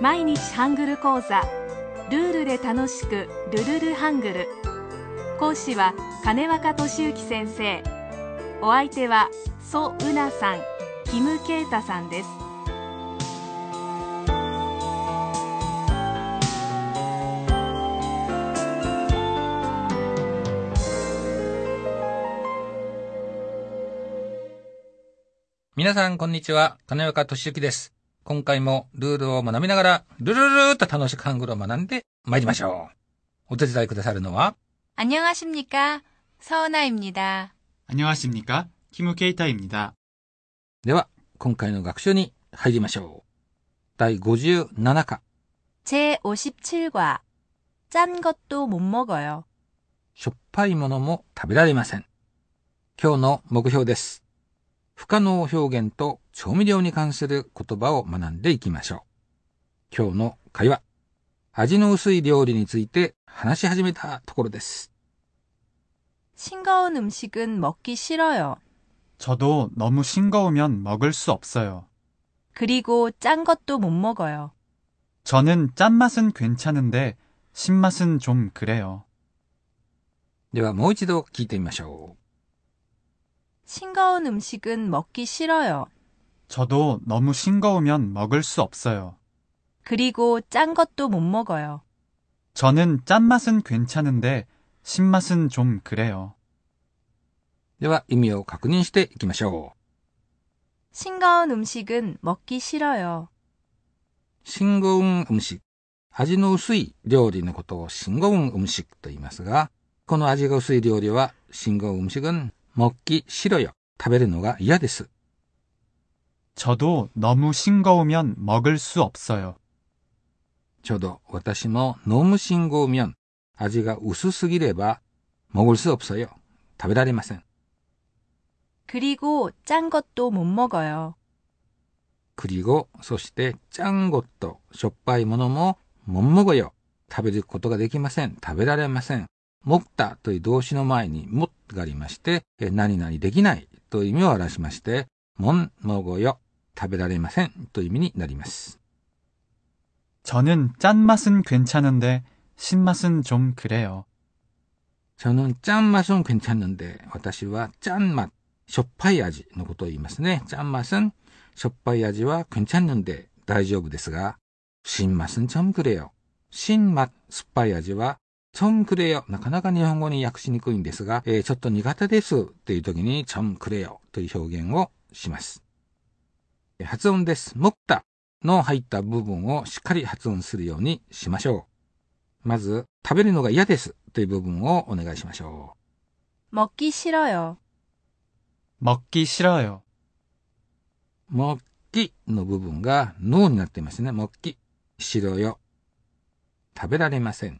毎日ハングル講座ルールで楽しくルルルハングル講師は金若俊之先生お相手はソ・ウナさんキム・ケイタさんです皆さん、こんにちは。金岡俊之です。今回もルールを学びながら、ルルルルーっと楽しくハングルを学んで参りましょう。お手伝いくださるのは、 안녕하십니까? 서은아입니다. 안녕하십니까? 키무케이타입니다. では、今回の学習に入りましょう。第57課、 제57과. 짠 것도 못 먹어요. しょっぱいものも食べられません。今日の目標です。 不可能表現と調味料に関する言葉を学んでいきましょう。今日の会話。味の薄い料理について話し始めたところです。 싱거운 음식은 먹기 싫어요. 저도 너무 싱거우면 먹을 수 없어요. 그리고 짠 것도 못 먹어요. 저는 짠맛은 괜찮은데 신맛은 좀 그래요. ではもう一度聞いてみましょう。 싱거운 음식은 먹기 싫어요. 저도 너무 싱거우면 먹을 수 없어요. 그리고 짠 것도 못 먹어요. 저는 짠맛은 괜찮은데 신맛은 좀 그래요. では意味を確認していきましょ 싱거운 음식은 먹기 싫어요. う。シンゴウン음식。味の薄い料理のことをシンゴウン음식と言いますが、この味が薄い料理はシンゴウン음식은 먹기 싫어요。食べるのが嫌です。 저도 너무 싱거우면 먹을 수 없어요. ちょうど私もノムシンゴウ면味が薄すぎれば먹을 수 없어요。食べられません。 그리고 짠 것도 못 먹어요. クリゴ、そしてチャンゴット、しょっぱいものも、もんもごよ。食べることができません。食べられません。 もったという動詞の前にもがありまして、え何々できないという意味を表しまして、もんもごよ。食べられませんという意味になります。 저는 짠맛은 괜찮은데 신맛은 좀 그래요. 저는 짠맛은 괜찮는데, 私は짠 맛、しょっぱい味のことを言いますね。짠 맛은しょっぱい味は괜찮는데大丈夫ですが、新맛은 좀 그래요。新맛、酸っぱい味は 좀 그래요。なかなか日本語に訳しにくいんですが、えーちょっと苦手ですっていう時に좀 그래요という表現をします。えー発音です。먹다の入った部分をしっかり発音するようにしましょう。まず、食べるのが嫌ですという部分をお願いしましょ 먹기 싫어요. 먹기 싫어요. う。もっきの部分が脳になっていますね。もっき。白よ。食べられません。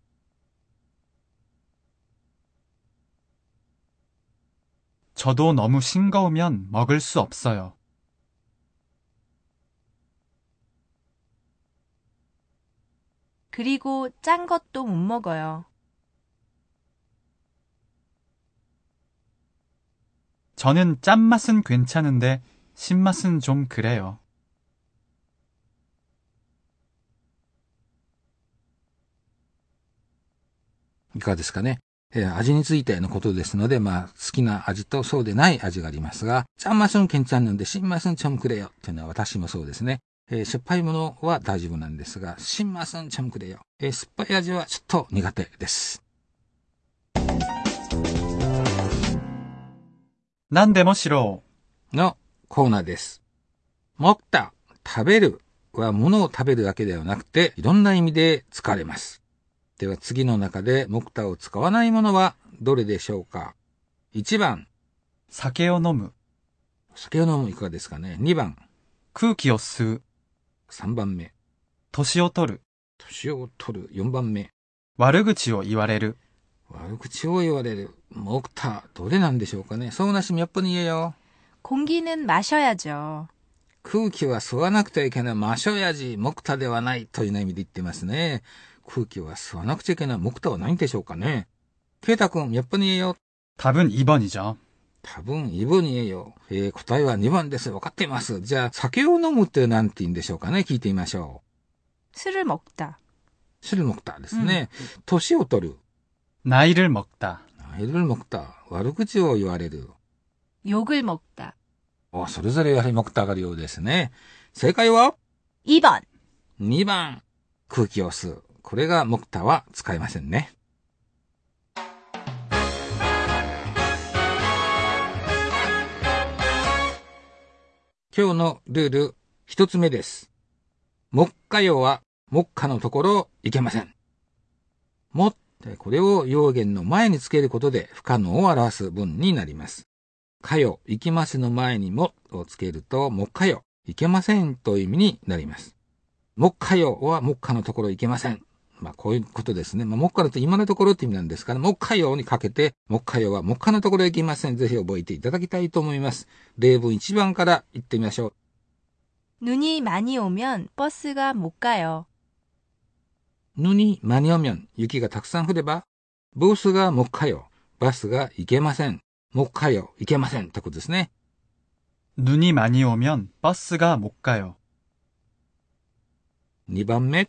저도 너무 싱거우면 먹을 수 없어요. 그리고 짠 것도 못 먹어요. 저는 짠맛은 괜찮은데 신맛은 좀 그래요. いかがですかね。 え、味についてのことですので、まあ、好きな味とそうでない味がありますが、あんましのけんちゃんなんで、新んましんちょんくれよっていうのは私もそうですね。えー、しょっぱいものは大丈夫なんですが、新んましんちょんくれよ。えー、酸っぱい味はちょっと苦手です。何でもしろう。のコーナーです。もった、食べるは物を食べるだけではなくて、いろんな意味で疲れます。では次の中で먹다を使わないものはどれでしょうか ?1 番、 酒を飲む. 酒を飲むいかがですかね ?2 番、 空気を吸う. 3番目、 年を取る. 年を取る。4番目。悪口を言われる。悪口を言われる。먹다。どれなんでしょうかね。そうなし몇 번이에요? 공기는 마셔야죠. 空気は吸わなくてはいけない。マショヤジ、木タではないという意味で言ってますね。 空気は吸わなくちゃいけない。木タはないんでしょうかね。ケイタ君、몇 번이에요? 답은 2번이죠. 多分、2번이에요。えー、答えは2番です。わかっています。じゃあ、酒を飲むって何て言うんでしょうかね。聞いてみましょ 술을 먹다. う。술을 먹다ですね。年を取る。 나이를 먹다. 나이를 먹다。悪口を言われる。 욕을 먹다. お、それぞれやはり먹다があるようですね。正解は 2번. 2番。空気を吸う。 これが먹다は使えませんね。今日のルール一つ目です。木火用は木火のところいけません。もってこれを用言の前につけることで不可能を表す文になります。火曜、いきますの前にもをつけると木火曜、いけませんという意味になります。木火曜は木火のところいけません。まあこういうことですね。まあ木火だと今のところって意味なんですから、木火曜にかけて木火曜は木火のところいけません。ぜひ覚えていただきたいと思います。例文1番から言ってみましょう。 눈이 많이 오면 버스가 못 가요. 눈이 많이 오면雪がたくさん降れば、ブースが木火曜、バスが行けません。木火曜、行けません。ってことですね。 눈이 많이 오면 버스가 못 가요. 2番目、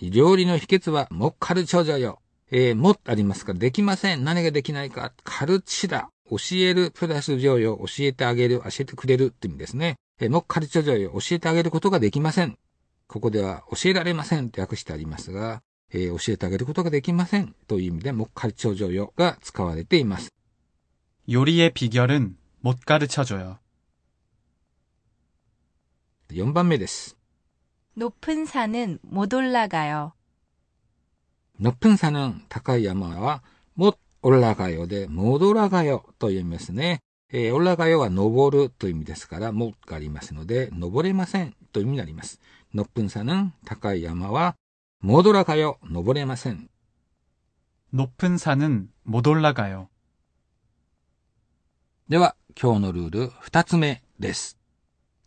料理の秘訣は、もっカルチョジョよ。えー、もありますから、できません。何ができないか。カルチだ。教えるプラス上よ。教えてあげる。教えてくれるって意味ですね。えー、もっカルチョジョよ。教えてあげることができません。ここでは、教えられませんと訳してありますが、えー教えてあげることができません。という意味で、もっカルチョジョよが使われています。 요리의 비결은 못 가르쳐 줘요. 4番目です。 높은 산은 못 올라가요. 높은 산은 高い山は、も、올라가요 で、못 올라가요 と言いますね。えー、올라가요 は登るという意味ですから、もがありますので、登れませんという意味になります。높은 산은 高い山は、못 올라가요 登れません。 높은 산은 못 올라가요. では、今日のルール二つ目です。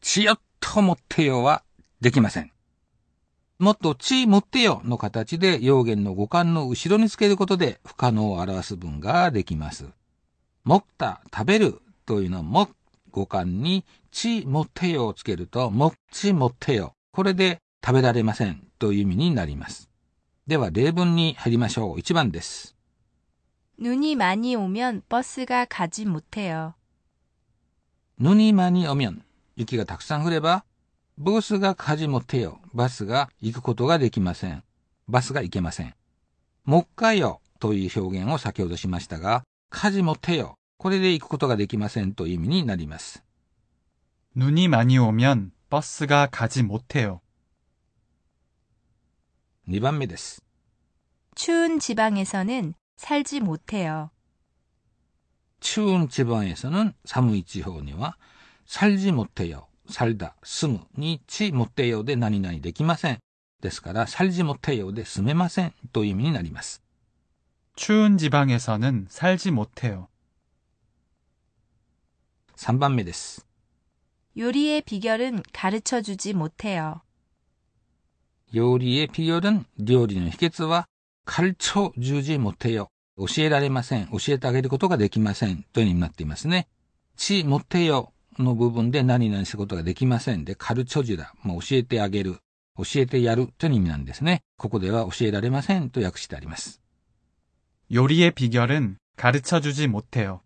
ちよっと持ってよはできません。 もっとち持ってよの形で用言の語感の後ろにつけることで不可能を表す文ができます。もった、食べるというのも語感にち持ってよをつけるともっち持ってよ。これで食べられませんという意味になります。では例文に入りましょう。1番です。 눈이 많이 오면 버스가 가지 못해요. 눈이 많이 오면 雪がたくさん降れば ブースが가지 못해요. バスが行くことができません。バスが行けません。못 가요 という表現を先ほどしましたが、가지 못해요. これで行くことができませんという意味になります。 눈이 많이 오면 버스가 가지 못해요. 2番目です。 추운 지방에서는 살지 못해요. 추운 지방에서는 寒い地方には 살지 못해요. 살다, 住むに치 못해요で何々できません。ですから、살지 못해요で住めませんという意味になります。 추운 지방에서는 살지 못해요. 3番目です。 요리의 비결은 가르쳐 주지 못해요. 요리의 비결은 料理の秘訣は 가르쳐 주지 못해요. 教えられません。教えてあげることができません。という意味になっていますね。치 못해요 の部分で何々することができません。で、カルチョジュだ。まあ、教えてあげる。教えてやるという意味なんですね。ここでは教えられませんと訳してあります。 요리의 비결은 가르쳐 주지 못해요.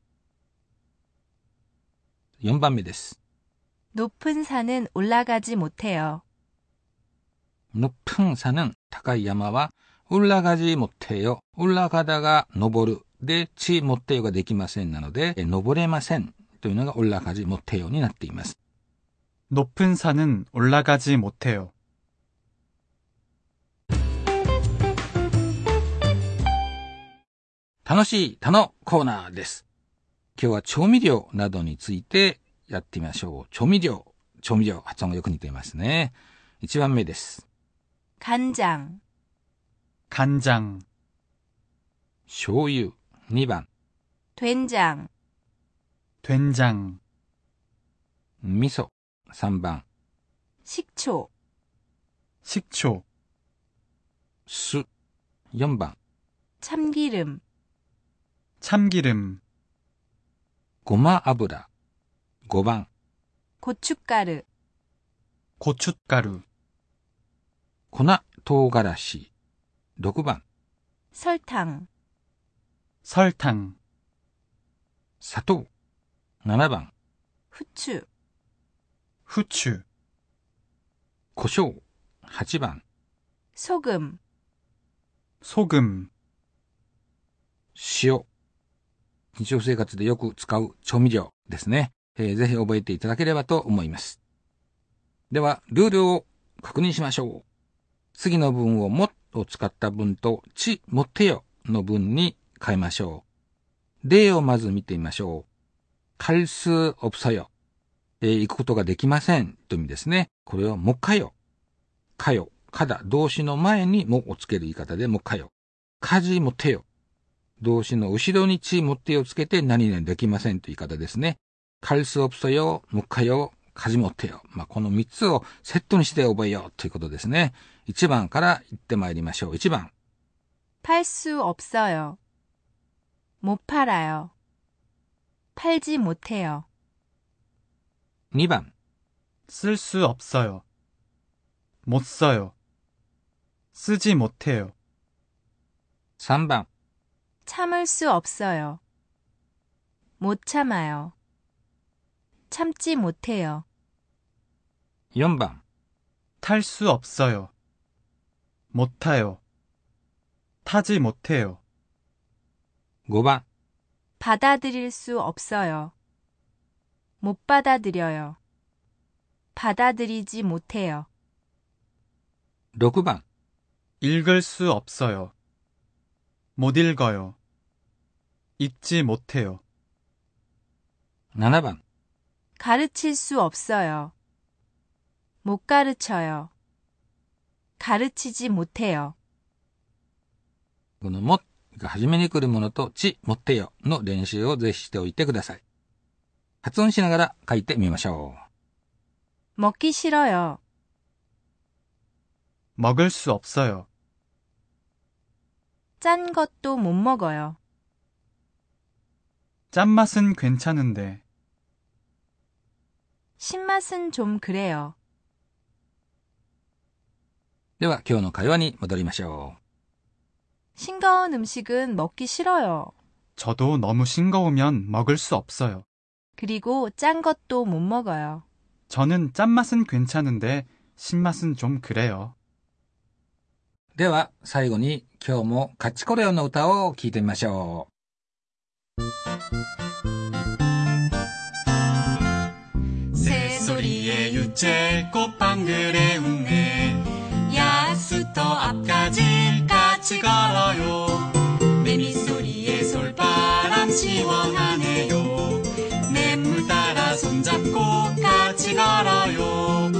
4番目です。 높은 산은 올라가지 못해요. 높은 산은 高い山は 올라가지 못해요. 올라가다가 登る で 지 못해요가 できませんなので 登れません というのが 올라가지 못해요 になっています。 높은 산은 올라가지 못해요. 楽しい他のコーナーです。今日は調味料などについてやってみましょう。調味料、調味料、発音がよく似ていますね。1番目です。 간장, 간장, 醤油。2番、 된장, 된장, 味噌。3番、 식초, 식초, 酢。4番、 참기름, 참기름, ごま油。5番、 고춧가루, 고춧가루, 粉唐辛子。6番、 설탕, 설탕, 砂糖。 7番、 후추, 후추, 胡椒。8番、 소금, 소금, 塩。日常生活でよく使う調味料ですね。えーぜひ覚えていただければと思います。では、ルールを確認しましょう。次の文をもを使った文とちもってよの文に変えましょう。例をまず見てみましょう。 갈수없어요。えー行くことができませんという意味ですね。これをもっかよ。かよ。かだ。動詞の前にもをつける言い方でもっかよ。かじもてよ。動詞の後ろにちもってをつけて何々できませんという言い方ですね。갈수없어요、もっかよ、かじもってよ。まあ、この三つをセットにして覚えようということですね。一番から言ってまいりましょう。一番。 팔 수 없어요. 못 팔아요. 팔지 못해요. 2번, 쓸 수 없어요. 못 써요. 쓰지 못해요. 3번, 참을 수 없어요. 못 참아요. 참지 못해요. 4번, 탈 수 없어요. 못 타요. 타지 못해요. 5번, 받아들일 수 없어요. 못 받아들여요. 받아들이지 못해요. 六番。 읽을 수 없어요. 못 읽어요. 읽지 못해요. 七番。 가르칠 수 없어요. 못 가르쳐요. 가르치지 못해요. このも が初めに来るものとちもってよの練習をぜひしておいてください。発音しながら書いてみましょう。 먹기 싫어요. 먹을 수 없어요. 짠 것도 못 먹어요. 짠맛은 괜찮은데 신맛은 좀 그래요. では今日の会話に戻りましょ 싱거운 음식은 먹기 싫어요. 저도 너무 싱거우면 먹을 수 없어요. 그리고 짠 것도 못 먹어요. 저는 짠맛은 괜찮은데 신맛은 좀 그래요. う。では最後に今日もカッチコレオの歌を聴いてみましょう。 새소리에 유채 꽃방글에 웅내 야수터 앞까지 같이 걸어요. 매미소리에 솔바람 시원하네요. 냇물 따라 손잡고 같이 걸어요.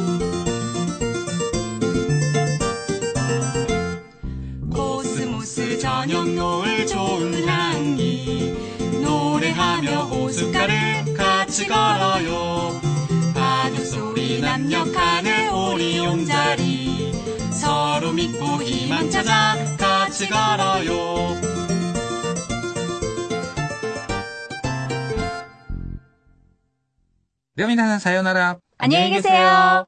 코스모스 저녁 노을 좋은 향기. 노래하며 호숫가를 같이 걸어요. 바둑 소리 남녘 하늘 오리용자리 서로 믿고 희망 찾아 같이 걸어요. 려미나는 사요나라. 안녕히 계세요.